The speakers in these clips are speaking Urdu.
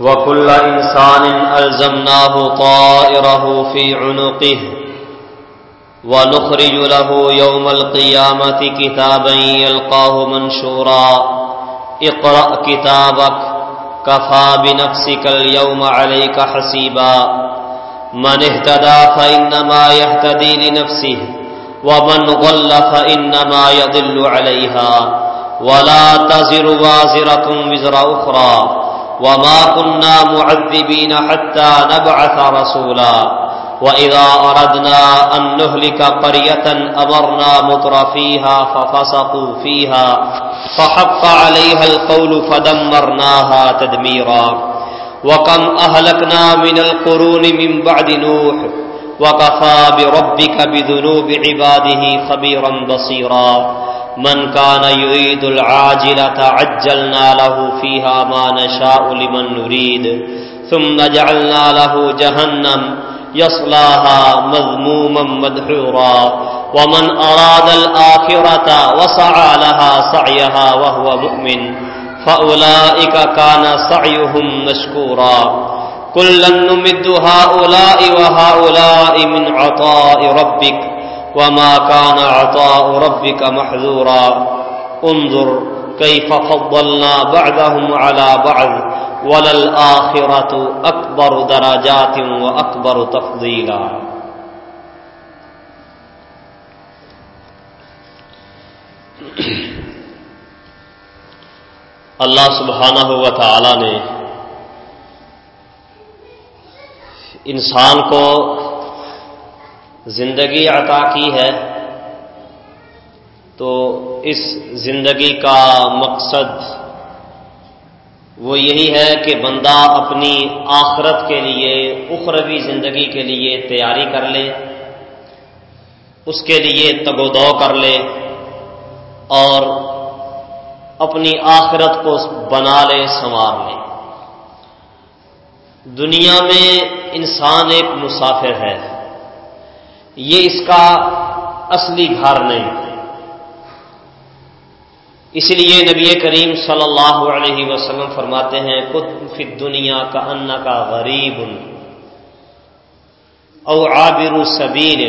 وكل إنسان ألزمناه طائره في عنقه ونخرج له يوم القيامة كتابا يلقاه منشورا اقرأ كتابك، كفى بنفسك اليوم عليك حسيبا. من اهتدى فإنما يهتدي لنفسه، ومن ضل فإنما يضل عليها. ولا تزر وازرة وزر أخرى. وما كنا معذبين حتى نبعث رسولا وإذا أردنا أن نهلك قرية أمرنا مطر فيها ففسقوا فيها فحق عليها القول فدمرناها تدميرا وكم أهلكنا من القرون من بعد نوح وكفى بربك بذنوب عباده خبيرا بصيرا من كان يريد العاجلة عجلنا له فيها ما نشاء لمن نريد ثم جعلنا له جهنم يصلاها مذموما مدحورا ومن أراد الآخرة وسعى لها سعيها وهو مؤمن فأولئك كان سعيهم مشكورا كلا نمد هؤلاء وهؤلاء من عطاء ربك وما كان عطاء ربك محذورا. انظر كيف فضلنا بعدهم على بعض. وللآخرة أكبر درجات وأكبر تفضيلا. اللہ سبحانہ و تعالی نے انسان کو زندگی عطا کی ہے، تو اس زندگی کا مقصد وہ یہی ہے کہ بندہ اپنی آخرت کے لیے، اخروی زندگی کے لیے تیاری کر لے، اس کے لیے تگ و دو کر لے اور اپنی آخرت کو بنا لے، سنوار لے۔ دنیا میں انسان ایک مسافر ہے۔ یہ اس کا اصلی گھر نہیں۔ اس لیے نبی کریم صلی اللہ علیہ وسلم فرماتے ہیں فی دنیا کا ان کا غریب او عابر سبیر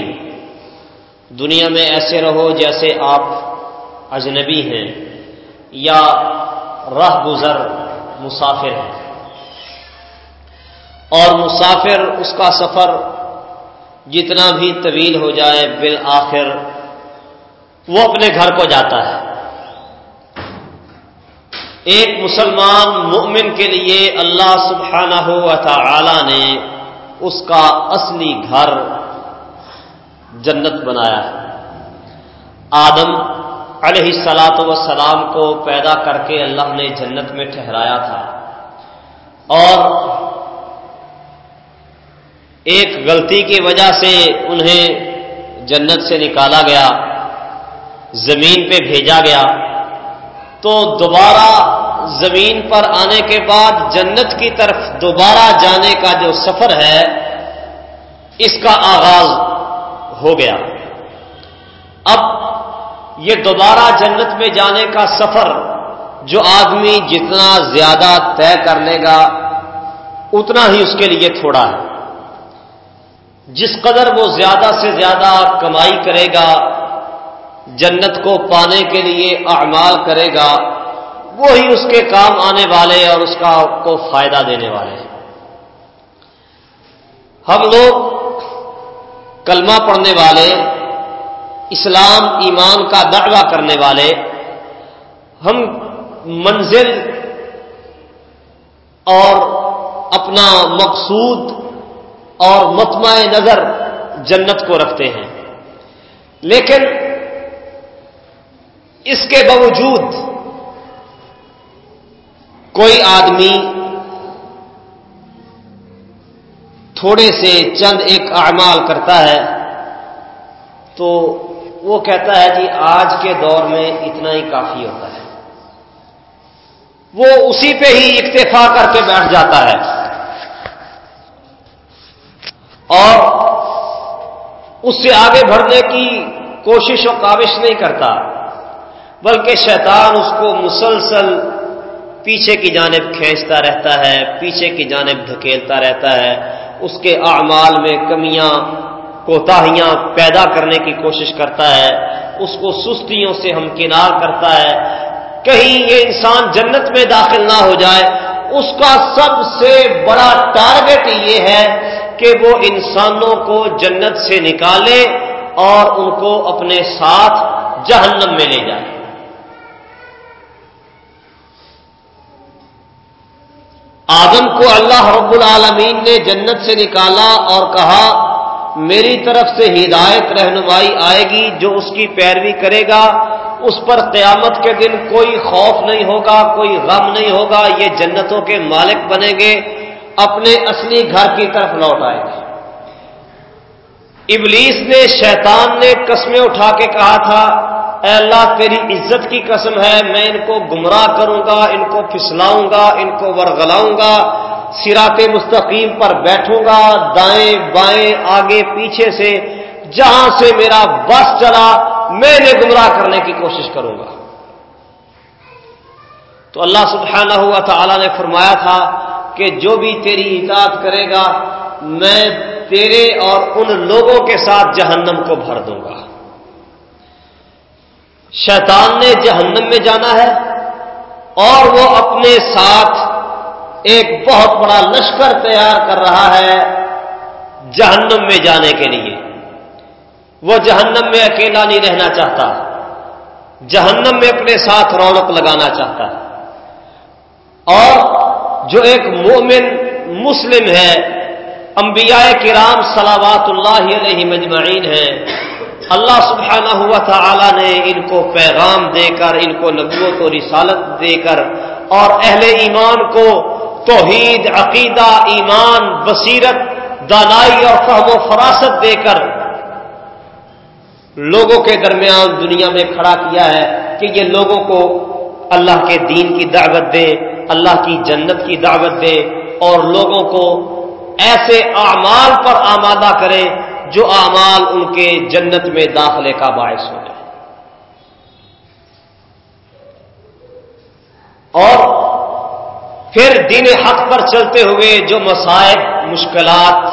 دنیا میں ایسے رہو جیسے آپ اجنبی ہیں یا رہ گزر مسافر ہیں۔ اور مسافر اس کا سفر جتنا بھی طویل ہو جائے بالآخر، وہ اپنے گھر کو جاتا ہے۔ ایک مسلمان مؤمن کے لیے اللہ سبحانہ ہو تعالی نے اس کا اصلی گھر جنت بنایا ہے۔ آدم علیہ سلاط وسلام کو پیدا کر کے اللہ نے جنت میں ٹھہرایا تھا۔ اور ایک غلطی کی وجہ سے انہیں جنت سے نکالا گیا، زمین پہ بھیجا گیا۔ تو دوبارہ زمین پر آنے کے بعد جنت کی طرف دوبارہ جانے کا جو سفر ہے، اس کا آغاز ہو گیا۔ اب یہ دوبارہ جنت میں جانے کا سفر جو آدمی جتنا زیادہ طے کر لے گا، اتنا ہی اس کے لیے تھوڑا ہے۔ جس قدر وہ زیادہ سے زیادہ کمائی کرے گا، جنت کو پانے کے لیے اعمال کرے گا، وہی اس کے کام آنے والے اور اس کا کو فائدہ دینے والے ہیں۔ ہم لوگ کلمہ پڑھنے والے، اسلام، ایمان کا دعوی کرنے والے، ہم منزل اور اپنا مقصود اور متمع نظر جنت کو رکھتے ہیں۔ لیکن اس کے باوجود کوئی آدمی تھوڑے سے چند ایک اعمال کرتا ہے تو وہ کہتا ہے جی آج کے دور میں اتنا ہی کافی ہوتا ہے۔ وہ اسی پہ ہی اکتفا کر کے بیٹھ جاتا ہے۔ اور اس سے آگے بڑھنے کی کوشش و کاوش نہیں کرتا، بلکہ شیطان اس کو مسلسل پیچھے کی جانب کھینچتا رہتا ہے، پیچھے کی جانب دھکیلتا رہتا ہے۔ اس کے اعمال میں کمیاں، کوتاہیاں پیدا کرنے کی کوشش کرتا ہے۔ اس کو سستیوں سے ہمکنار کرتا ہے۔ کہیں یہ انسان جنت میں داخل نہ ہو جائے، اس کا سب سے بڑا ٹارگٹ یہ ہے کہ وہ انسانوں کو جنت سے نکالے اور ان کو اپنے ساتھ جہنم میں لے جائے۔ آدم کو اللہ رب العالمین نے جنت سے نکالا اور کہا، میری طرف سے ہدایت رہنمائی آئے گی جو اس کی پیروی کرے گا۔ اس پر قیامت کے دن کوئی خوف نہیں ہوگا، کوئی غم نہیں ہوگا، یہ جنتوں کے مالک بنیں گے۔ اپنے اصلی گھر کی طرف لوٹ آئے گا ابلیس نے شیطان نے قسمیں اٹھا کے کہا تھا، اے اللہ تیری عزت کی قسم ہے، میں ان کو گمراہ کروں گا، ان کو پھسلاؤں گا، ان کو ورگلاؤں گا سراط مستقیم پر بیٹھوں گا، دائیں بائیں آگے پیچھے سے، جہاں سے میرا بس چلا، میں نے گمراہ کرنے کی کوشش کروں گا۔ تو اللہ سبحانہ ہوا تعالی نے فرمایا تھا کہ جو بھی تیری اطاعت کرے گا، میں تیرے اور ان لوگوں کے ساتھ جہنم کو بھر دوں گا۔ شیطان نے جہنم میں جانا ہے اور وہ اپنے ساتھ ایک بہت بڑا لشکر تیار کر رہا ہے جہنم میں جانے کے لیے۔ وہ جہنم میں اکیلا نہیں رہنا چاہتا، جہنم میں اپنے ساتھ رونق لگانا چاہتا۔ ہے اور جو ایک مومن مسلم ہے، انبیاء کرام صلوات اللہ علیہ مجمعین ہیں۔ اللہ سبحانہ ہوا تھا نے ان کو پیغام دے کر، ان کو نبوت و رسالت دے کر اور اہل ایمان کو توحید، عقیدہ، ایمان، بصیرت، دانائی اور فہم و فراست دے کر لوگوں کے درمیان دنیا میں کھڑا کیا ہے کہ یہ لوگوں کو اللہ کے دین کی دعوت دے اللہ کی جنت کی دعوت دے اور لوگوں کو ایسے اعمال پر آمادہ کرے جو اعمال ان کے جنت میں داخلے کا باعث ہو جائے۔ اور پھر دین حق پر چلتے ہوئے جو مسائل مشکلات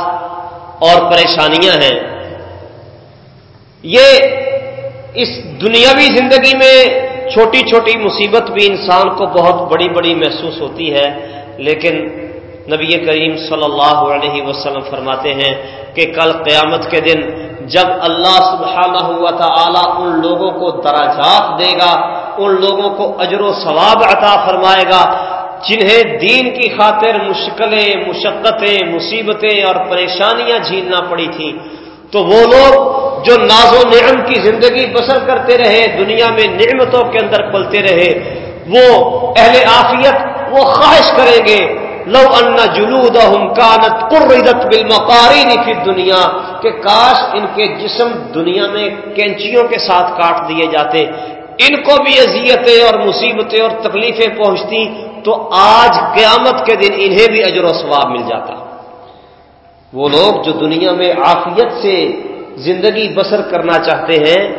اور پریشانیاں ہیں، یہ اس دنیاوی زندگی میں چھوٹی چھوٹی مصیبت بھی انسان کو بہت بڑی بڑی محسوس ہوتی ہے، لیکن نبی کریم صلی اللہ علیہ وسلم فرماتے ہیں کہ کل قیامت کے دن جب اللہ سبحانہ ہوا تھا ان لوگوں کو دراجات دے گا، ان لوگوں کو اجر و ثواب عطا فرمائے گا، جنہیں دین کی خاطر مشکلیں، مشقتیں، مصیبتیں اور پریشانیاں جھیلنا پڑی تھیں۔ تو وہ لوگ جو ناز و نعم کی زندگی بسر کرتے رہے، دنیا میں نعمتوں کے اندر پلتے رہے، وہ اہل آفیت وہ خواہش کریں گے، لو ان جلود کانت قرت بل مقاری فی دنیا کہ کاش ان کے جسم دنیا میں کینچیوں کے ساتھ کاٹ دیے جاتے، ان کو بھی اذیتیں اور مصیبتیں اور تکلیفیں پہنچتی تو آج قیامت کے دن انہیں بھی اجر و ثواب مل جاتا۔ وہ لوگ جو دنیا میں آفیت سے زندگی بسر کرنا چاہتے ہیں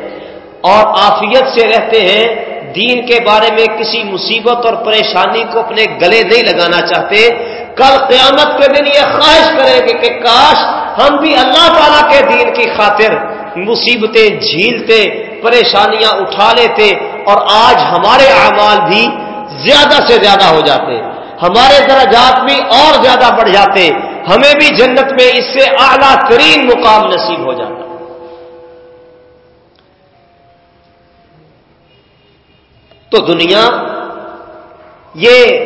اور آفیت سے رہتے ہیں، دین کے بارے میں کسی مصیبت اور پریشانی کو اپنے گلے نہیں لگانا چاہتے۔ کل قیامت کے دن یہ خواہش کریں گے کہ کاش ہم بھی اللہ تعالی کے دین کی خاطر مصیبتیں جھیلتے، پریشانیاں اٹھا لیتے اور آج ہمارے اعمال بھی زیادہ سے زیادہ ہو جاتے۔ ہمارے درجات بھی اور زیادہ بڑھ جاتے۔ ہمیں بھی جنت میں اس سے اعلیٰ ترین مقام نصیب ہو جاتا۔ تو دنیا یہ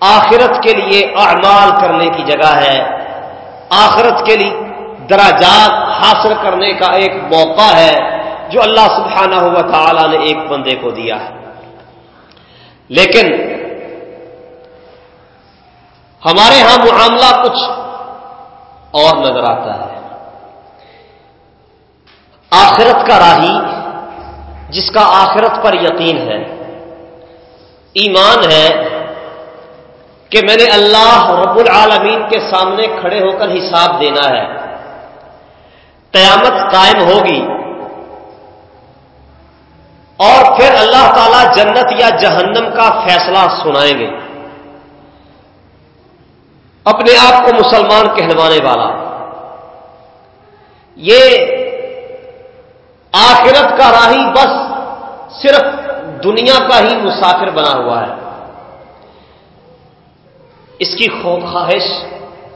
آخرت کے لیے اعمال کرنے کی جگہ ہے۔ آخرت کے لیے دراجات حاصل کرنے کا ایک موقع ہے جو اللہ سبحانہ ہوا تعالی نے ایک بندے کو دیا ہے۔ لیکن ہمارے ہاں معاملہ کچھ اور نظر آتا ہے۔ آخرت کا راہی جس کا آخرت پر یقین ہے، ایمان ہے کہ میں نے اللہ رب العالمین کے سامنے کھڑے ہو کر حساب دینا ہے۔ قیامت قائم ہوگی۔ اور پھر اللہ تعالی جنت یا جہنم کا فیصلہ سنائیں گے۔ اپنے آپ کو مسلمان کہلوانے والا۔ یہ آخرت کا راہی بس صرف دنیا کا ہی مسافر بنا ہوا ہے۔ اس کی خوب خواہش،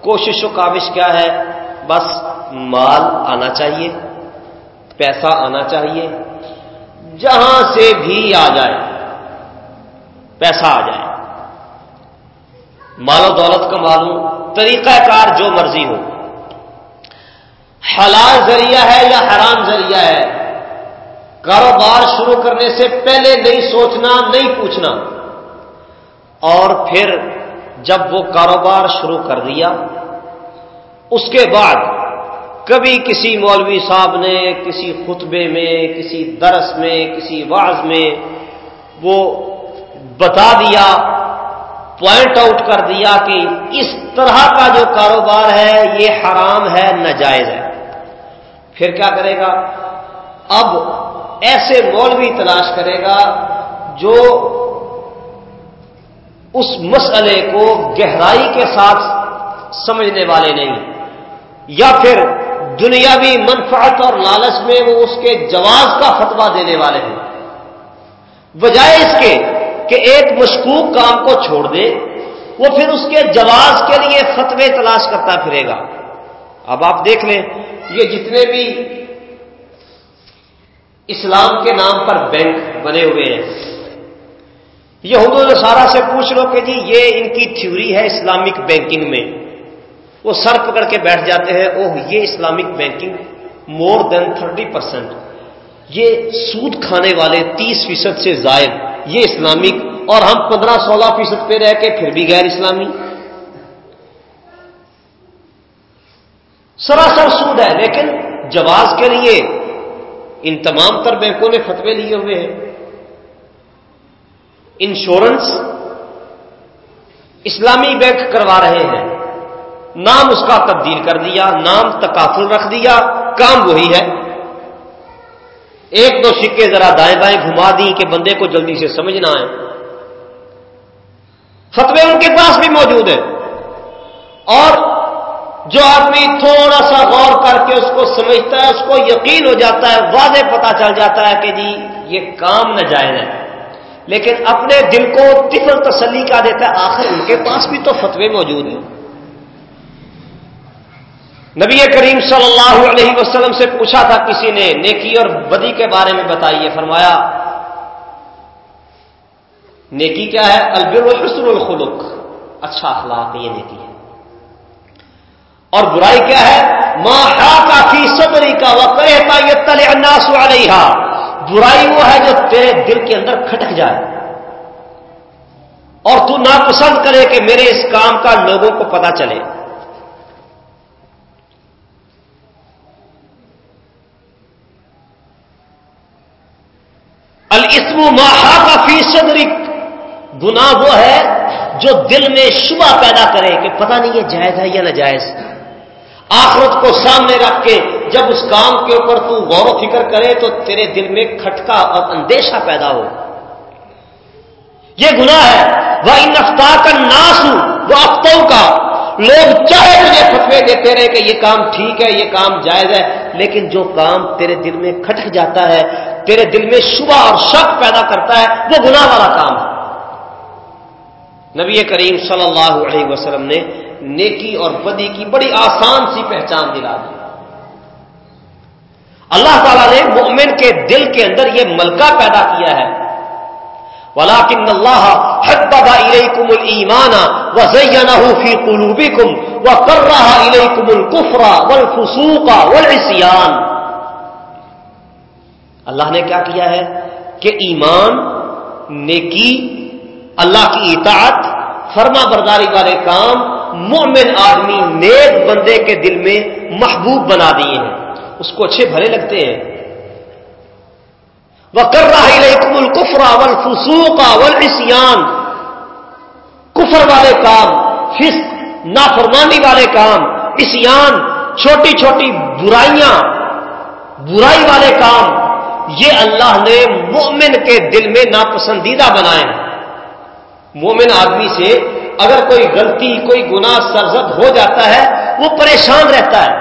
کوشش و کاوش کیا ہے؟ بس مال آنا چاہیے، پیسہ آنا چاہیے۔ جہاں سے بھی آ جائے، پیسہ آ جائے۔ مال و دولت کا معلوم، طریقہ کار جو مرضی ہو۔ حلال ذریعہ ہے یا حرام ذریعہ ہے؟ کاروبار شروع کرنے سے پہلے نہیں سوچنا، نہیں پوچھنا۔ اور پھر جب وہ کاروبار شروع کر دیا، اس کے بعد کبھی کسی مولوی صاحب نے، کسی خطبے میں، کسی درس میں، کسی واز میں وہ بتا دیا پوائنٹ آؤٹ کر دیا کہ اس طرح کا جو کاروبار ہے، یہ حرام ہے، ناجائز ہے۔ پھر کیا کرے گا؟ اب ایسے مولوی تلاش کرے گا جو اس مسئلے کو گہرائی کے ساتھ سمجھنے والے نہیں، یا پھر دنیاوی منفعت اور لالچ میں وہ اس کے جواز کا فتوا دینے والے ہیں۔ بجائے اس کے کہ ایک مشکوک کام کو چھوڑ دے، وہ پھر اس کے جواز کے لیے فتوے تلاش کرتا پھرے گا۔ اب آپ دیکھ لیں، یہ جتنے بھی اسلام کے نام پر بینک بنے ہوئے ہیں یہ حدود سارا سے پوچھ لو کہ جی یہ ان کی تھیوری ہے اسلامک بینکنگ میں؟ وہ سر پکڑ کے بیٹھ جاتے ہیں، اوہ، یہ Islamic banking more then thirty percent یہ سود کھانے والے تیس فیصد سے زائد یہ اسلامک اور ہم پندرہ سولہ فیصد پہ رہ کے پھر بھی غیر اسلامی سراسر سود ہے، لیکن جواز کے لیے ان تمام تر بینکوں نے فتوے لیے ہوئے ہیں۔ انشورنس اسلامی بینک کروا رہے ہیں۔ نام اس کا تبدیل کر دیا، نام تکافل رکھ دیا، کام وہی ہے۔ ایک دو سکے ذرا دائیں بائیں گھما دی کہ بندے کو جلدی سے سمجھنا ہے فتوے ان کے پاس بھی موجود ہیں۔ اور جو آدمی تھوڑا سا غور کر کے اس کو سمجھتا ہے، اس کو یقین ہو جاتا ہے، واضح پتا چل جاتا ہے کہ جی یہ کام ناجائز ہے۔ لیکن اپنے دل کو تفل تسلی کا دیتا ہے، آخر ان کے پاس بھی تو فتوے موجود ہیں۔ نبی کریم صلی اللہ علیہ وسلم سے پوچھا تھا کسی نے، نیکی اور بدی کے بارے میں بتائیے، فرمایا، نیکی کیا ہے؟ البر حسن الخلق۔ اچھا اخلاق، یہ نیکی ہے۔ اور برائی کیا ہے؟ ماں کا صدری کا وہ کہتا یہ تلے علیہ برائی وہ ہے جو تیرے دل کے اندر کھٹک جائے۔ اور تو ناپسند کرے کہ میرے اس کام کا لوگوں کو پتا چلے۔ الاسم ماہا کا فی صدرک گناہ وہ ہے جو دل میں شبہ پیدا کرے کہ پتہ نہیں یہ جائز ہے یا ناجائز. آخرت کو سامنے رکھ کے جب اس کام کے اوپر تو غور و فکر کرے تو تیرے دل میں کھٹکا اور اندیشہ پیدا ہو. یہ گناہ ہے. وہ ان افتا کا ناس ہوں وہ افتوں کا لوگ چاہے تجھے فتوے دیتے رہے کہ یہ کام ٹھیک ہے، یہ کام جائز ہے، لیکن جو کام تیرے دل میں کھٹک جاتا ہے تیرے دل میں شبہ اور شک پیدا کرتا ہے، وہ گناہ والا کام ہے۔ نبی کریم صلی اللہ علیہ وسلم نے نیکی اور بدی کی بڑی آسان سی پہچان دلا دی۔ اللہ تعالیٰ نے مومن کے دل کے اندر یہ ملکہ پیدا کیا ہے۔ ولاکن اللہ حبب الیکم الایمان وزینہ فی قلوبکم وکرہ الیکم الکفر والفسوق والعصیان اللہ نے کیا کیا ہے کہ ایمان، نیکی، اللہ کی اطاعت، فرما برداری والے کام مومن آدمی نیک بندے کے دل میں محبوب بنا دیے ہیں۔ اس کو اچھے بھلے لگتے ہیں۔ وہ کر رہا ہی الکفرا ول فسوقا ول کفر والے کام، فسق، نافرمانی والے کام اسیان چھوٹی چھوٹی برائیاں، برائی والے کام یہ اللہ نے مومن کے دل میں ناپسندیدہ بنائے مومن آدمی سے اگر کوئی غلطی، کوئی گناہ سرزد ہو جاتا ہے، وہ پریشان رہتا ہے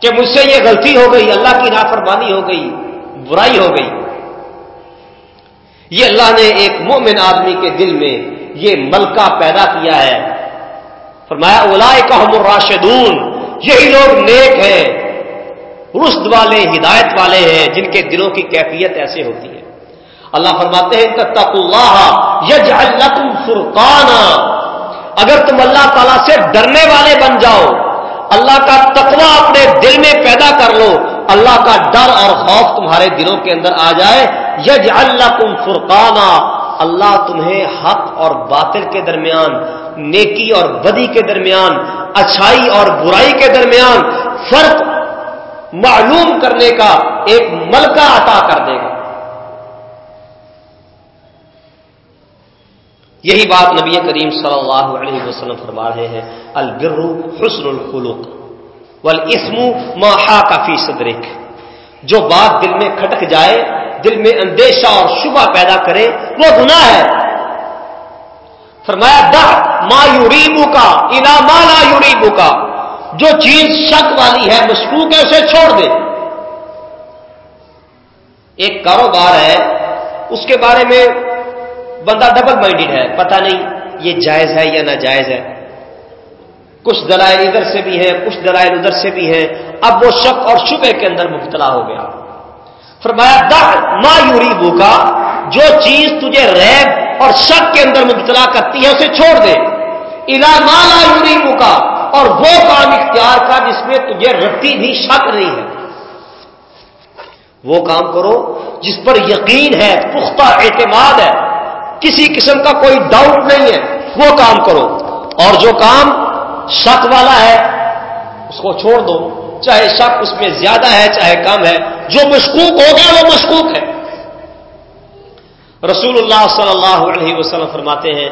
کہ مجھ سے یہ غلطی ہو گئی، اللہ کی نافرمانی ہو گئی، برائی ہو گئی۔ یہ اللہ نے ایک مومن آدمی کے دل میں یہ ملکہ پیدا کیا ہے۔ فرمایا اولا کا ہم راشدون یہی لوگ نیک ہیں۔ رشد والے، ہدایت والے ہیں، جن کے دلوں کی کیفیت ایسے ہوتی ہے۔ اللہ فرماتے ہیں تک اللہ یج اللہ فرقانا۔ اگر تم اللہ تعالی سے ڈرنے والے بن جاؤ، اللہ کا تقوی اپنے دل میں پیدا کر لو، اللہ کا ڈر اور خوف تمہارے دلوں کے اندر آ جائے۔ یج اللہ تم فرقانا۔ اللہ تمہیں حق اور باطل کے درمیان، نیکی اور بدی کے درمیان، اچھائی اور برائی کے درمیان فرق معلوم کرنے کا ایک ملکہ عطا کر دے گا۔ یہی بات نبی کریم صلی اللہ علیہ وسلم فرما رہے ہیں، البر حسن الخلق والاسم ما حاک فی صدرک۔ جو بات دل میں کھٹک جائے، دل میں اندیشہ اور شبہ پیدا کرے، وہ گناہ ہے۔ فرمایا دا ما یوریبو کا الا ما لا یوریبو کا جو چیز شک والی ہے، مشکوک ہے، اسے چھوڑ دے۔ ایک کاروبار ہے، اس کے بارے میں بندہ ڈبل مائنڈیڈ ہے، پتہ نہیں یہ جائز ہے یا ناجائز ہے۔ کچھ دلائل ادھر سے بھی ہیں، کچھ دلائل ادھر سے بھی ہیں۔ اب وہ شک اور شبے کے اندر مبتلا ہو گیا۔ فرمایا دا ما یوری کا جو چیز تجھے ریب اور شک کے اندر مبتلا کرتی ہے، اسے چھوڑ دے۔ الا ما لا یوری کا اور وہ کام اختیار کا جس میں تجھے رتی بھی شک نہیں ہے۔ وہ کام کرو جس پر یقین ہے، پختہ اعتماد ہے۔ کسی قسم کا کوئی ڈاؤٹ نہیں ہے۔ وہ کام کرو۔ اور جو کام شک والا ہے، اس کو چھوڑ دو۔ چاہے شک اس میں زیادہ ہے، چاہے کم ہے۔ جو مشکوک ہو گیا وہ مشکوک ہے۔ رسول اللہ صلی اللہ علیہ وسلم فرماتے ہیں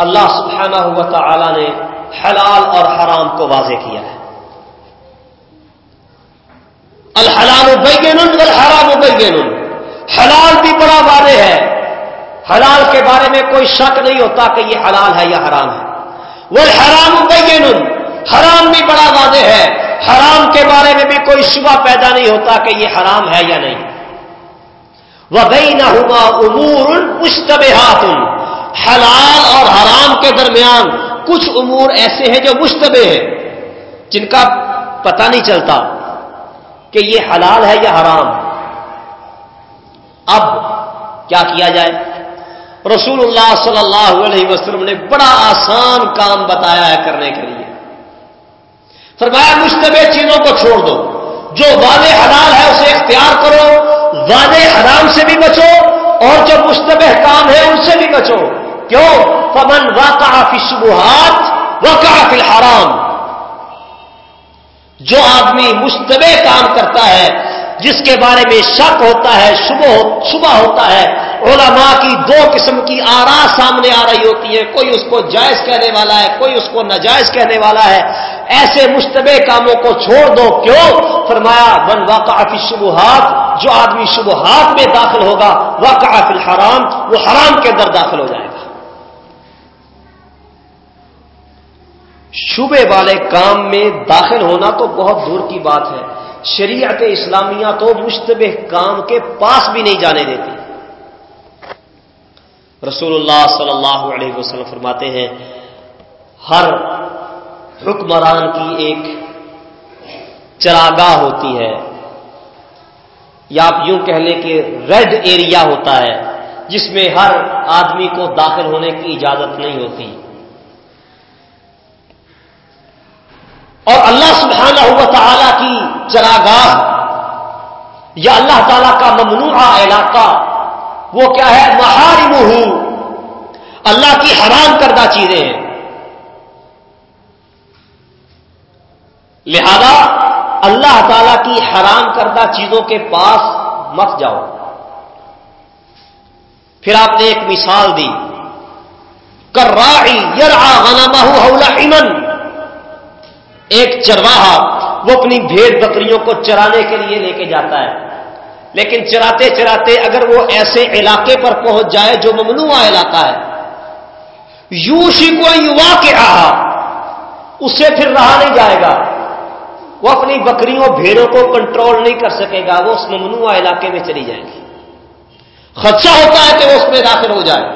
اللہ سبحانہ ہوا تعالی نے حلال اور حرام کو واضح کیا ہے۔ الحلال بین الحرام بین حلال بھی بڑا واضح ہے۔ حلال کے بارے میں کوئی شک نہیں ہوتا کہ یہ حلال ہے یا حرام ہے۔ وہ حرام بین حرام بھی بڑا واضح ہے۔ حرام کے بارے میں بھی کوئی شبہ پیدا نہیں ہوتا کہ یہ حرام ہے یا نہیں۔ وہ گئی نہ ہوا امور مشتبہ حلال اور حرام کے درمیان کچھ امور ایسے ہیں جو مشتبہ ہیں، جن کا پتہ نہیں چلتا کہ یہ حلال ہے یا حرام۔ اب کیا کیا جائے؟ رسول اللہ صلی اللہ علیہ وسلم نے بڑا آسان کام بتایا ہے کرنے کے لیے۔ فرمایا، مشتبہ چیزوں کو چھوڑ دو۔ جو واضح حلال ہے اسے اختیار کرو، واضح حرام سے بھی بچو اور جو مشتبہ کام ہے ان سے بھی بچو۔ کیوں؟ پمن واقع فی شبہات واقع فی الحرام۔ جو آدمی مشتبہ کام کرتا ہے، جس کے بارے میں شک ہوتا ہے، شبہ ہوتا ہے، علماء کی دو قسم کی آرا سامنے آ رہی ہوتی ہے کوئی اس کو جائز کہنے والا ہے، کوئی اس کو ناجائز کہنے والا ہے۔ ایسے مشتبہ کاموں کو چھوڑ دو۔ کیوں؟ فرمایا بن واقع فی شبہات جو آدمی شبہات میں داخل ہوگا واقع فی الحرام، وہ حرام کے اندر داخل ہو جائے۔ گا شبے والے کام میں داخل ہونا تو بہت دور کی بات ہے۔ شریعت اسلامیہ تو مشتبہ کام کے پاس بھی نہیں جانے دیتی۔ رسول اللہ صلی اللہ علیہ وسلم فرماتے ہیں، ہر حکمران کی ایک چراگاہ ہوتی ہے۔ یا آپ یوں کہہ لیں کہ ریڈ ایریا ہوتا ہے، جس میں ہر آدمی کو داخل ہونے کی اجازت نہیں ہوتی۔ اور اللہ سبحانہ ہوا تعالی کی چراگاہ یا اللہ تعالی کا ممنوعہ علاقہ وہ کیا ہے؟ محارم ہوں اللہ کی حرام کردہ چیزیں ہیں۔ لہذا اللہ تعالی کی حرام کردہ چیزوں کے پاس مت جاؤ۔ پھر آپ نے ایک مثال دی۔ کر غنمہ حول ایمن ایک چرواہا وہ اپنی بھیڑ بکریوں کو چرانے کے لیے لے کے جاتا ہے۔ لیکن چراتے چراتے اگر وہ ایسے علاقے پر پہنچ جائے جو ممنوع علاقہ ہے۔ یو شی کو یوا کے رہا پھر رہا نہیں جائے گا۔ وہ اپنی بکریوں، بھیڑوں کو کنٹرول نہیں کر سکے گا، وہ اس ممنوع علاقے میں چلی جائیں گی۔ خدشہ ہوتا ہے کہ وہ اس میں داخل ہو جائے۔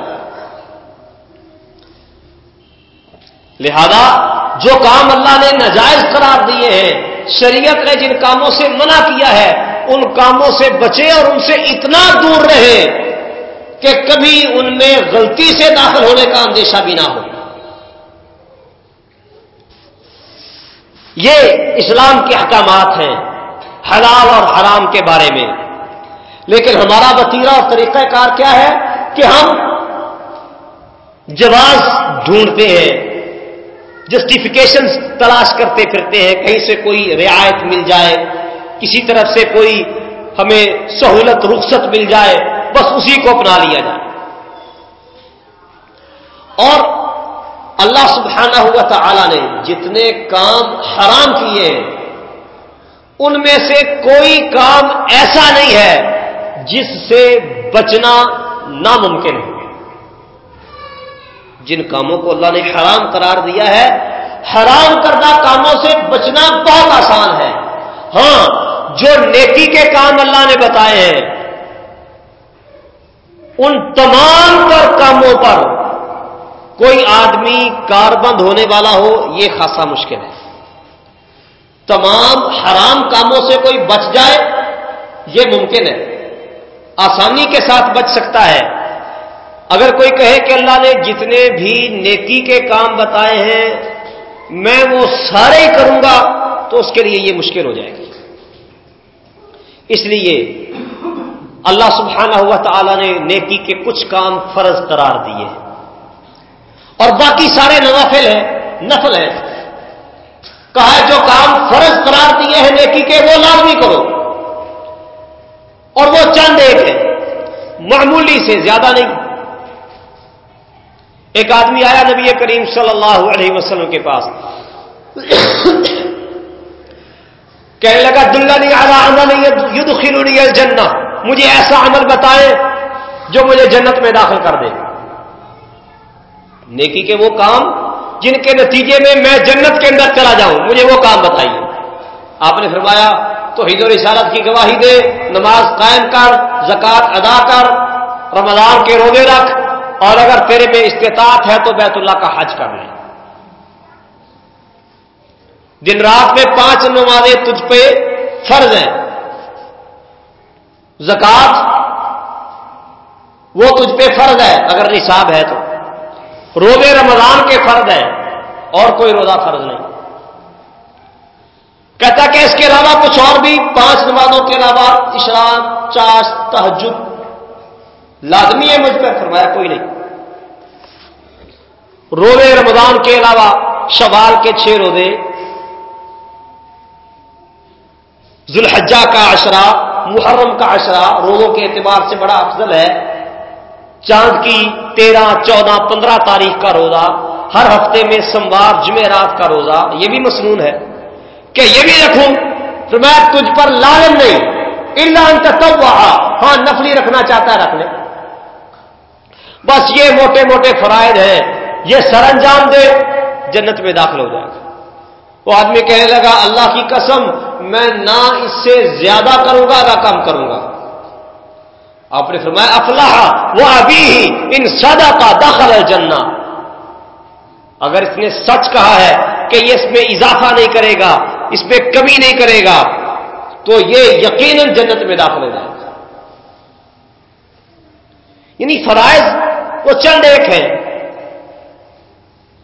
لہذا جو کام اللہ نے ناجائز قرار دیے ہیں، شریعت نے جن کاموں سے منع کیا ہے، ان کاموں سے بچے اور ان سے اتنا دور رہے کہ کبھی ان میں غلطی سے داخل ہونے کا اندیشہ بھی نہ ہو۔ یہ اسلام کے احکامات ہیں، حلال اور حرام کے بارے میں۔ لیکن ہمارا وطیرہ اور طریقہ کار کیا ہے کہ ہم جواز ڈھونڈتے ہیں۔ جسٹیفیکیشن تلاش کرتے پھرتے ہیں، کہیں سے کوئی رعایت مل جائے، کسی طرف سے کوئی ہمیں سہولت، رخصت مل جائے، بس اسی کو اپنا لیا جائے۔ اور اللہ سبحانہ ہوا تعالی نے جتنے کام حرام کیے ہیں، ان میں سے کوئی کام ایسا نہیں ہے جس سے بچنا ناممکن ہے۔ جن کاموں کو اللہ نے حرام قرار دیا ہے، حرام کردہ کاموں سے بچنا بہت آسان ہے۔ ہاں جو نیکی کے کام اللہ نے بتائے ہیں، ان تمام پر کاموں پر کوئی آدمی کاربند ہونے والا ہو، یہ خاصا مشکل ہے۔ تمام حرام کاموں سے کوئی بچ جائے، یہ ممکن ہے۔ آسانی کے ساتھ بچ سکتا ہے۔ اگر کوئی کہے کہ اللہ نے جتنے بھی نیکی کے کام بتائے ہیں، میں وہ سارے ہی کروں گا، تو اس کے لیے یہ مشکل ہو جائے گی اس لیے اللہ سبحانہ ہوا تعالی نے نیکی کے کچھ کام فرض قرار دیے۔ اور باقی سارے نوافل ہیں، نفل ہیں۔ کہا جو کام فرض قرار دیے ہیں نیکی کے، وہ لازمی کرو۔ اور وہ چند ایک ہے معمولی سے زیادہ نہیں۔ ایک آدمی آیا نبی کریم صلی اللہ علیہ وسلم کے پاس۔ کہنے لگا دلہ نہیں آ رہا نہیں ید خلونی الجنہ۔ مجھے ایسا عمل بتائے جو مجھے جنت میں داخل کر دے۔ نیکی کے وہ کام جن کے نتیجے میں میں جنت کے اندر چلا جاؤں، مجھے وہ کام بتائیے۔ آپ نے فرمایا تو حید و رسالت کی گواہی دے، نماز قائم کر زکات ادا کر، رمضان کے روزے رکھ۔ اور اگر تیرے میں استطاعت ہے تو بیت اللہ کا حج کر لیں دن رات میں پانچ نمازیں تجھ پہ فرض ہیں۔ زکات وہ تجھ پہ فرض ہے، اگر نصاب ہے تو۔ روزے رمضان کے فرض ہیں اور کوئی روزہ فرض نہیں۔ کہتا کہ اس کے علاوہ کچھ اور بھی پانچ نمازوں کے علاوہ اشران چاش تحجد لازمی ہے مجھ پر فرمایا کوئی نہیں۔ روزے رمضان کے علاوہ شوال کے چھ روزے، ذوالحجہ کا عشرہ، محرم کا عشرہ، روزوں کے اعتبار سے بڑا افضل ہے۔ چاند کی تیرہ، چودہ، پندرہ تاریخ کا روزہ، ہر ہفتے میں سموار جمعرات کا روزہ، یہ بھی مصنون ہے۔ کہ یہ بھی رکھوں تو میں تجھ پر لالم نہیں اللہ تب ہاں نفلی رکھنا چاہتا ہے، رکھ لے۔ بس یہ موٹے موٹے فرائض ہیں، یہ سر انجام دے، جنت میں داخل ہو جائے گا۔ وہ آدمی کہنے لگا، اللہ کی قسم، میں نہ اس سے زیادہ کروں گا، نہ کم کروں گا۔ آپ نے فرمایا، افلاح وہ ابھی ہی ان سدا کا داخل ہے جنہ اگر اس نے سچ کہا ہے کہ یہ اس میں اضافہ نہیں کرے گا، اس میں کمی نہیں کرے گا، تو یہ یقیناً جنت میں داخل ہو جائے گا۔ یعنی فرائض وہ چند ایک ہیں۔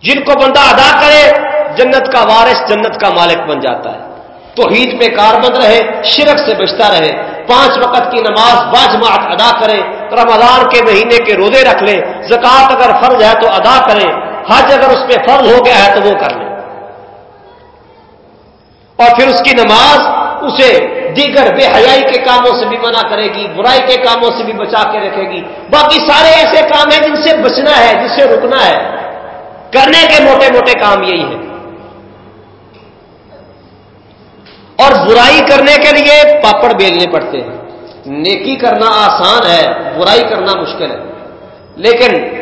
جن کو بندہ ادا کرے، جنت کا وارث، جنت کا مالک بن جاتا ہے۔ توحید پہ کار بند رہے، شرک سے بچتا رہے۔ پانچ وقت کی نماز باجماعت ادا کرے، رمضان کے مہینے کے روزے رکھ لے زکات اگر فرض ہے تو ادا کرے، حج اگر اس پہ فرض ہو گیا ہے تو وہ کر لے۔ اور پھر اس کی نماز، اسے دیگر بے حیائی کے کاموں سے بھی منع کرے گی، برائی کے کاموں سے بھی بچا کے رکھے گی۔ باقی سارے ایسے کام ہیں جن سے بچنا ہے جس سے رکنا ہے۔ کرنے کے موٹے موٹے کام یہی ہیں۔ اور برائی کرنے کے لیے پاپڑ بیلنے پڑتے ہیں۔ نیکی کرنا آسان ہے، برائی کرنا مشکل ہے۔ لیکن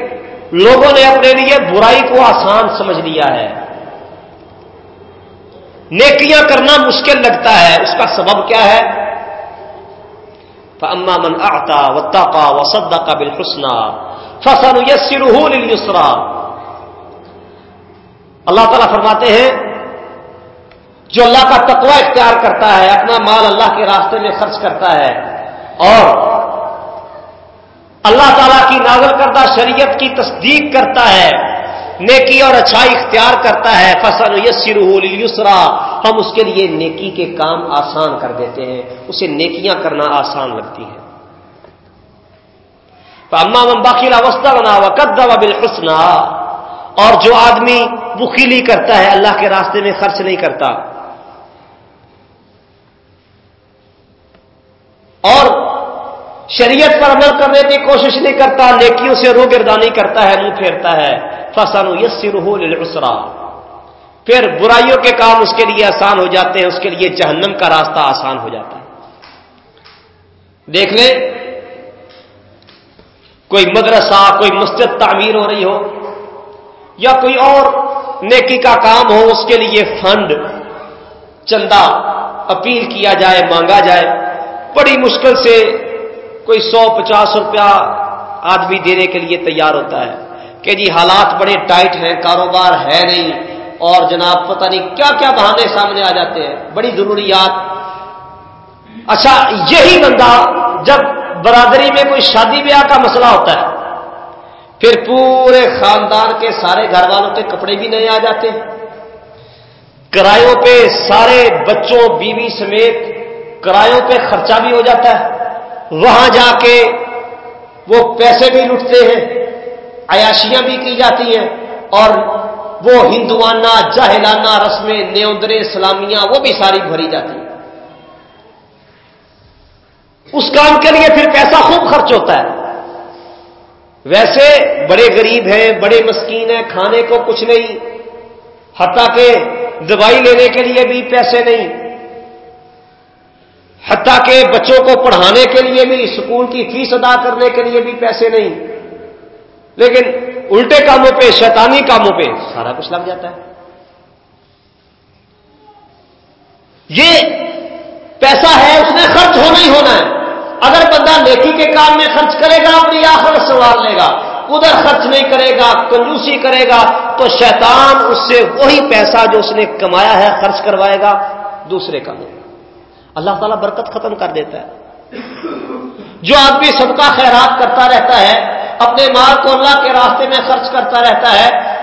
لوگوں نے اپنے لیے برائی کو آسان سمجھ لیا ہے۔ نیکیاں کرنا مشکل لگتا ہے، اس کا سبب کیا ہے؟ اما من آتا وتا کا وسدا کا بالحسنا فصل اللہ تعالیٰ فرماتے ہیں، جو اللہ کا تقوی اختیار کرتا ہے، اپنا مال اللہ کے راستے میں خرچ کرتا ہے، اور اللہ تعالیٰ کی نازل کردہ شریعت کی تصدیق کرتا ہے نیکی اور اچھائی اختیار کرتا ہے۔ فصل یسرا ہم اس کے لیے نیکی کے کام آسان کر دیتے ہیں۔ اسے نیکیاں کرنا آسان لگتی ہے اما من باقی وسطہ بنا وقت بالحسنہ اور جو آدمی بخیلی کرتا ہے، اللہ کے راستے میں خرچ نہیں کرتا۔ اور شریعت پر عمل کرنے کی کوشش نہیں کرتا، نیکیوں سے روگردانی کرتا ہے، منہ پھیرتا ہے۔ فسانو یس للعسرا پھر برائیوں کے کام اس کے لیے آسان ہو جاتے ہیں، اس کے لیے جہنم کا راستہ آسان ہو جاتا ہے۔ دیکھ لیں، کوئی مدرسہ، کوئی مسجد تعمیر ہو رہی ہو، یا کوئی اور نیکی کا کام ہو، اس کے لیے فنڈ، چندہ اپیل کیا جائے، مانگا جائے، بڑی مشکل سے کوئی سو پچاس روپیہ آدمی دینے کے لیے تیار ہوتا ہے۔ کہ جی حالات بڑے ٹائٹ ہیں، کاروبار ہے نہیں، اور جناب پتہ نہیں کیا کیا بہانے سامنے آ جاتے ہیں۔ بڑی ضروریات۔ اچھا یہی بندہ جب برادری میں کوئی شادی بیاہ کا مسئلہ ہوتا ہے، پھر پورے خاندان کے سارے گھر والوں کے کپڑے بھی نئے آ جاتے ہیں۔ کرایوں پہ سارے بچوں، بیوی سمیت کرایوں پہ خرچہ بھی ہو جاتا ہے۔ وہاں جا کے وہ پیسے بھی لٹتے ہیں۔ عیاشیاں بھی کی جاتی ہیں اور وہ ہندوانہ، جاہلانہ رسمیں، نیوندرے، سلامیاں، وہ بھی ساری بھری جاتی ہیں۔ اس کام کے لیے پھر پیسہ خوب خرچ ہوتا ہے۔ ویسے بڑے غریب ہیں، بڑے مسکین ہیں، کھانے کو کچھ نہیں، حتیٰ کہ دوائی لینے کے لیے بھی پیسے نہیں۔ حتیٰ کہ بچوں کو پڑھانے کے لیے بھی اسکول کی فیس ادا کرنے کے لیے بھی پیسے نہیں۔ لیکن الٹے کاموں پہ، شیطانی کاموں پہ سارا کچھ لگ جاتا ہے۔ یہ پیسہ ہے، اس نے خرچ ہونا ہی ہونا ہے۔ اگر بندہ نیکی کے کام میں خرچ کرے گا، اپنی آخر سنوار لے گا۔ ادھر خرچ نہیں کرے گا، کنجوسی کرے گا، تو شیطان اس سے وہی پیسہ جو اس نے کمایا ہے، خرچ کروائے گا دوسرے کاموں اللہ تعالیٰ برکت ختم کر دیتا ہے۔ جو آدمی سب کا خیرات کرتا رہتا ہے اپنے مال کو اللہ کے راستے میں خرچ کرتا رہتا ہے،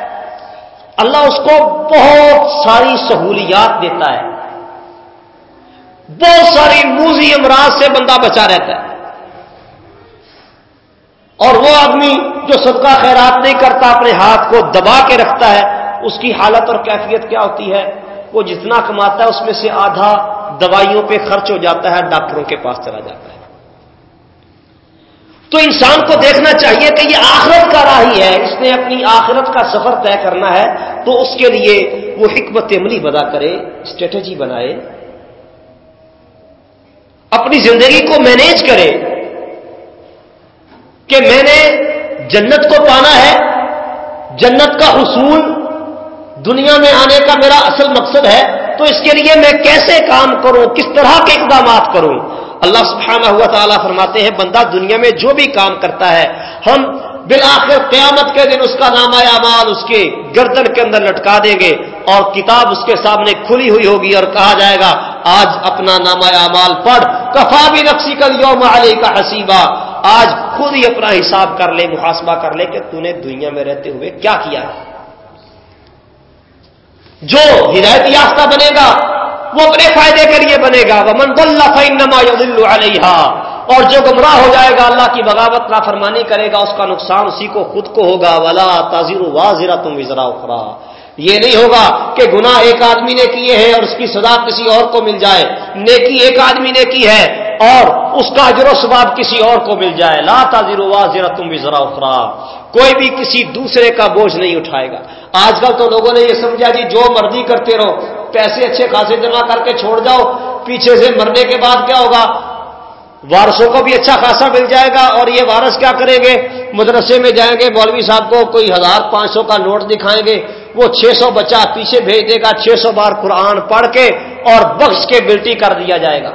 اللہ اس کو بہت ساری سہولیات دیتا ہے۔ بہت ساری موزی امراض سے بندہ بچا رہتا ہے۔ اور وہ آدمی جو صدقہ خیرات نہیں کرتا، اپنے ہاتھ کو دبا کے رکھتا ہے، اس کی حالت اور کیفیت کیا ہوتی ہے؟ وہ جتنا کماتا ہے، اس میں سے آدھا دوائیوں پہ خرچ ہو جاتا ہے، ڈاکٹروں کے پاس چلا جاتا ہے۔ تو انسان کو دیکھنا چاہیے کہ یہ آخرت کا راہی ہے۔ اس نے اپنی آخرت کا سفر طے کرنا ہے تو اس کے لیے وہ حکمت عملی بدا کرے، اسٹریٹجی بنائے۔ اپنی زندگی کو مینیج کرے کہ میں نے جنت کو پانا ہے، جنت کا حصول دنیا میں آنے کا میرا اصل مقصد ہے، تو اس کے لیے میں کیسے کام کروں، کس طرح کے اقدامات کروں؟ اللہ سبحانہ ہوا تعالیٰ فرماتے ہیں، بندہ دنیا میں جو بھی کام کرتا ہے، ہم بالآخر قیامت کے دن اس کا نامہ اعمال اس کے گردن کے اندر لٹکا دیں گے اور کتاب اس کے سامنے کھلی ہوئی ہوگی اور کہا جائے گا، آج اپنا نامہ اعمال پڑھ، کفا بھی نقصی کر یوم علی کا حسیبہ آج خود ہی اپنا حساب کر لے، محاسبہ کر لے کہ تو نے دنیا میں رہتے ہوئے کیا کیا۔ جو ہدایت یافتہ بنے گا وہ اپنے فائدے کے لیے بنے گا۔ وہ من فنما علیہ اور جو گمراہ ہو جائے گا، اللہ کی بغاوت نافرمانی فرمانی کرے گا، اس کا نقصان اسی کو خود کو ہوگا۔ ولا تاضر واضح تم وزرا اخرا یہ نہیں ہوگا کہ گناہ ایک آدمی نے کیے ہیں اور اس کی سزا کسی اور کو مل جائے۔ نیکی ایک آدمی نے کی ہے اور اس کا اجر و ثواب کسی اور کو مل جائے۔ لا تاضر واضح تم وزرا اخرا کوئی بھی کسی دوسرے کا بوجھ نہیں اٹھائے گا۔ آج کل تو لوگوں نے یہ سمجھا جی جو مرضی کرتے رہو پیسے اچھے خاصے جمع کر کے چھوڑ جاؤ، پیچھے سے مرنے کے بعد کیا ہوگا؟ وارسوں کو بھی اچھا خاصا مل جائے گا، اور یہ وارس کیا کریں گے؟ مدرسے میں جائیں گے، مولوی صاحب کو کوئی ہزار پانچ سو کا نوٹ دکھائیں گے، وہ چھ سو بچہ پیچھے بھیج دے گا، چھ سو بار قرآن پڑھ کے اور بخش کے بلٹی کر دیا جائے گا۔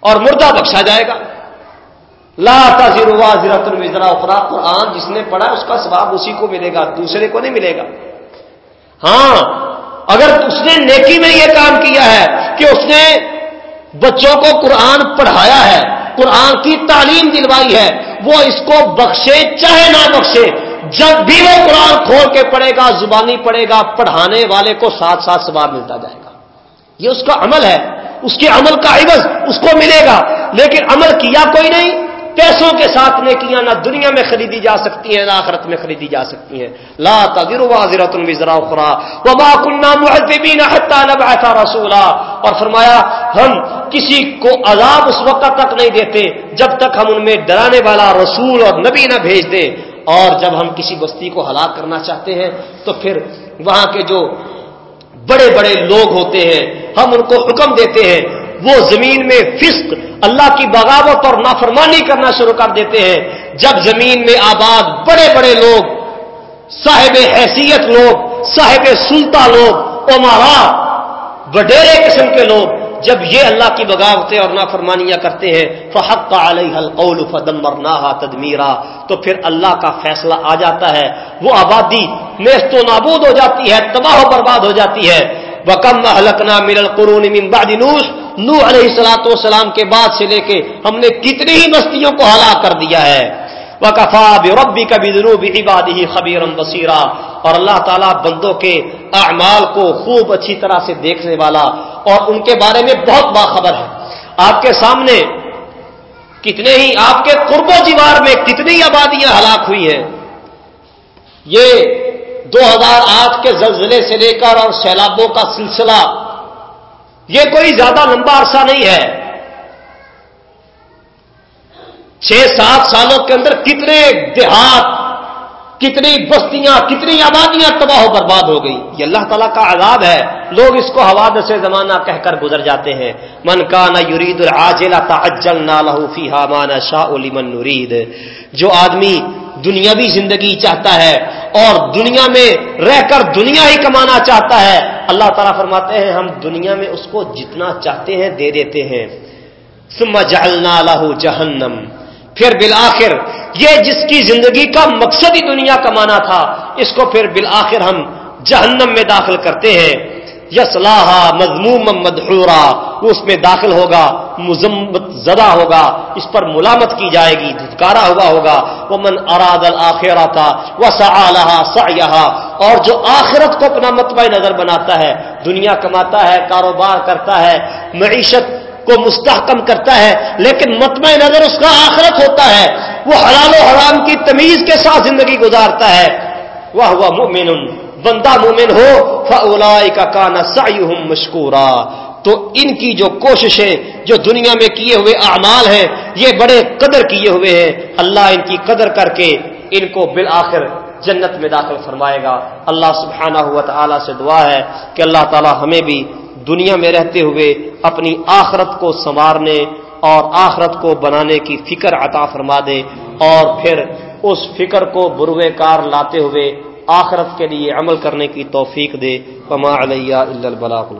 اور مردہ بخشا جائے گا۔ لا تذر واضرت الوزرا اخرا قرآن جس نے پڑھا اس کا ثواب اسی کو ملے گا، دوسرے کو نہیں ملے گا۔ ہاں اگر اس نے نیکی میں یہ کام کیا ہے کہ اس نے بچوں کو قرآن پڑھایا ہے، قرآن کی تعلیم دلوائی ہے، وہ اس کو بخشے، چاہے نہ بخشے، جب بھی وہ قرآن کھول کے پڑھے گا، زبانی پڑھے گا، پڑھانے والے کو ساتھ ساتھ سواب ملتا جائے گا۔ یہ اس کا عمل ہے، اس کے عمل کا عوض، اس کو ملے گا، لیکن عمل کیا کوئی نہیں؟ پیسوں کے ساتھ نیکیاں نہ دنیا میں خریدی جا سکتی ہیں، نہ آخرت میں خریدی جا سکتی ہیں۔ لا تذر واضرۃ وزرا اخرى وما كنا معذبين حتى نبعث رسولا۔ اور فرمایا، ہم کسی کو عذاب اس وقت تک نہیں دیتے جب تک ہم ان میں ڈرانے والا رسول اور نبی نہ بھیج دیں۔ اور جب ہم کسی بستی کو ہلاک کرنا چاہتے ہیں، تو پھر وہاں کے جو بڑے بڑے لوگ ہوتے ہیں، ہم ان کو حکم دیتے ہیں وہ زمین میں فسق اللہ کی بغاوت اور نافرمانی کرنا شروع کر دیتے ہیں۔ جب زمین میں آباد بڑے بڑے لوگ، صاحب حیثیت لوگ، صاحب سلطہ لوگ عمارا وڈیرے قسم کے لوگ جب یہ اللہ کی بغاوتیں اور نافرمانیاں کرتے ہیں، فحق علیہ القول فدمرناها تدمیرا تو پھر اللہ کا فیصلہ آ جاتا ہے۔ وہ آبادی نیست و نابود ہو جاتی ہے، تباہ و برباد ہو جاتی ہے۔ وکم اہلکنا من القرون من بعد نوح نو علیہ السلاۃ والسلام کے بعد سے لے کے ہم نے کتنی ہی بستیوں کو ہلاک کر دیا ہے۔ وکفا ربی کبھی جنوب عبادی خبیرم بصیرا اور اللہ تعالیٰ بندوں کے اعمال کو خوب اچھی طرح سے دیکھنے والا اور ان کے بارے میں بہت باخبر ہے۔ آپ کے سامنے کتنے ہی آپ کے قرب و جیوار میں کتنی آبادیاں ہلاک ہوئی ہیں۔ یہ دو ہزار آٹھ کے زلزلے سے لے کر اور سیلابوں کا سلسلہ یہ کوئی زیادہ لمبا عرصہ نہیں ہے۔ چھ سات سالوں کے اندر کتنے دیہات، کتنی بستیاں، کتنی آبادیاں تباہ و برباد ہو گئی۔ یہ اللہ تعالیٰ کا عذاب ہے۔ لوگ اس کو حواد سے زمانہ کہہ کر گزر جاتے ہیں۔ من کا نہ یورید العاجل تعجل نہ لہو فی مان شاہ من نورید جو آدمی دنیاوی زندگی چاہتا ہے اور دنیا میں رہ کر دنیا ہی کمانا چاہتا ہے۔ اللہ تعالیٰ فرماتے ہیں، ہم دنیا میں اس کو جتنا چاہتے ہیں دے دیتے ہیں۔ ثم جعلنا له جہنم۔ پھر بالآخر یہ جس کی زندگی کا مقصد ہی دنیا کمانا تھا، اس کو پھر بالآخر ہم جہنم میں داخل کرتے ہیں۔ یسلاح مضموم مدحورا، وہ اس میں داخل ہوگا مزمت زدہ ہوگا، اس پر ملامت کی جائے گی، دھتکارا ہوا ہوگا وہ من اراد الآخرا تھا وہ سا اور جو آخرت کو اپنا متبع نظر بناتا ہے، دنیا کماتا ہے، کاروبار کرتا ہے، معیشت کو مستحکم کرتا ہے، لیکن متمع نظر اس کا آخرت ہوتا ہے، وہ حلال و حرام کی تمیز کے ساتھ زندگی گزارتا ہے۔ وہ ہوا مومن بندہ مومن ہو فلا کا کانا سائی مشکورا۔ تو ان کی جو کوششیں، جو دنیا میں کیے ہوئے اعمال ہیں، یہ بڑے قدر کیے ہوئے ہیں۔ اللہ ان کی قدر کر کے ان کو بالآخر جنت میں داخل فرمائے گا۔ اللہ سبحانہ ہوا تعالیٰ سے دعا ہے کہ اللہ تعالیٰ ہمیں بھی دنیا میں رہتے ہوئے اپنی آخرت کو سنوارنے اور آخرت کو بنانے کی فکر عطا فرما دے اور پھر اس فکر کو بروے کار لاتے ہوئے آخرت کے لیے عمل کرنے کی توفیق دے پما علیہ البلاق